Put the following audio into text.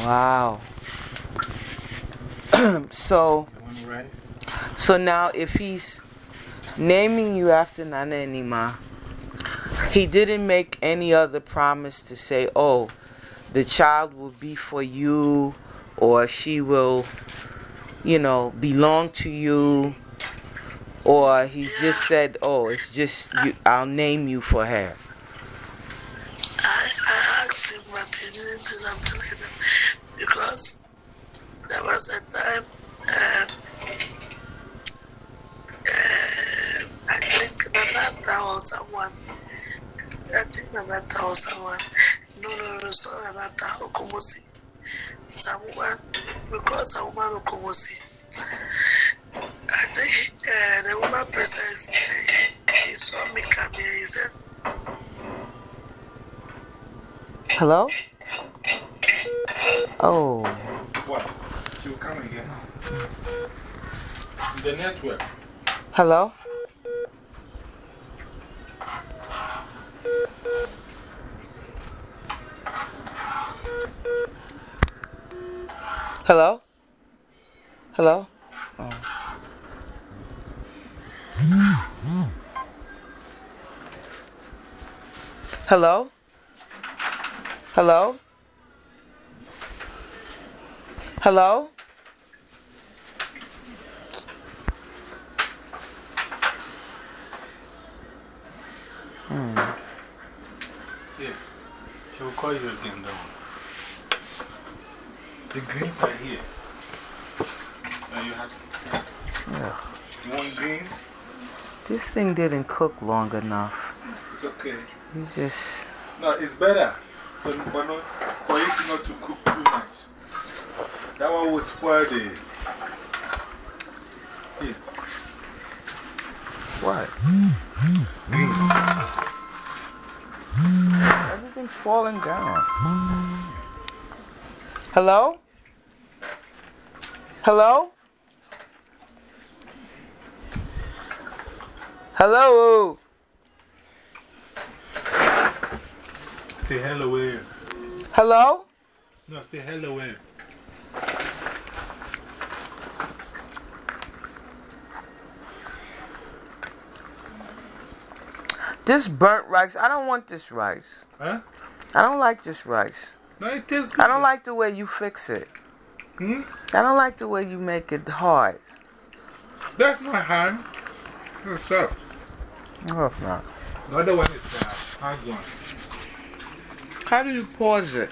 Wow. so, so now if he's naming you after Nana Nima, he didn't make any other promise to say, oh, the child will be for you or she will, you know, belong to you. Or he just said, oh, it's just, you, I'll name you for her. I, I didn't something like that. Because there was a time, um, uh, I think Nanata or someone, I think Nanata or someone, no, no, no, Nanata or Someone, because a woman of I think uh, the woman person, he saw me come here, he said, Hello? Oh. What? She will come again. The network. Hello? Hello? Hello? Oh. Hello? Hello? Hello? Hmm. Yeah. She will call you again, though. The greens are here. You have Yeah. You want greens? This thing didn't cook long enough. It's okay. You just. No, it's better for, for, not, for it not to cook too much. That one will spoil the. Here. What? Greens. Everything's falling down. Hello? Hello? Hello? Say hello where? Hello? No, say hello where? This burnt rice, I don't want this rice. Huh? I don't like this rice. No, it tastes good. I don't like the way you fix it. Hmm? I don't like the way you make it hard. That's not hard. That's soft. No, it's not. The other one is uh, hard one. How do you pause it?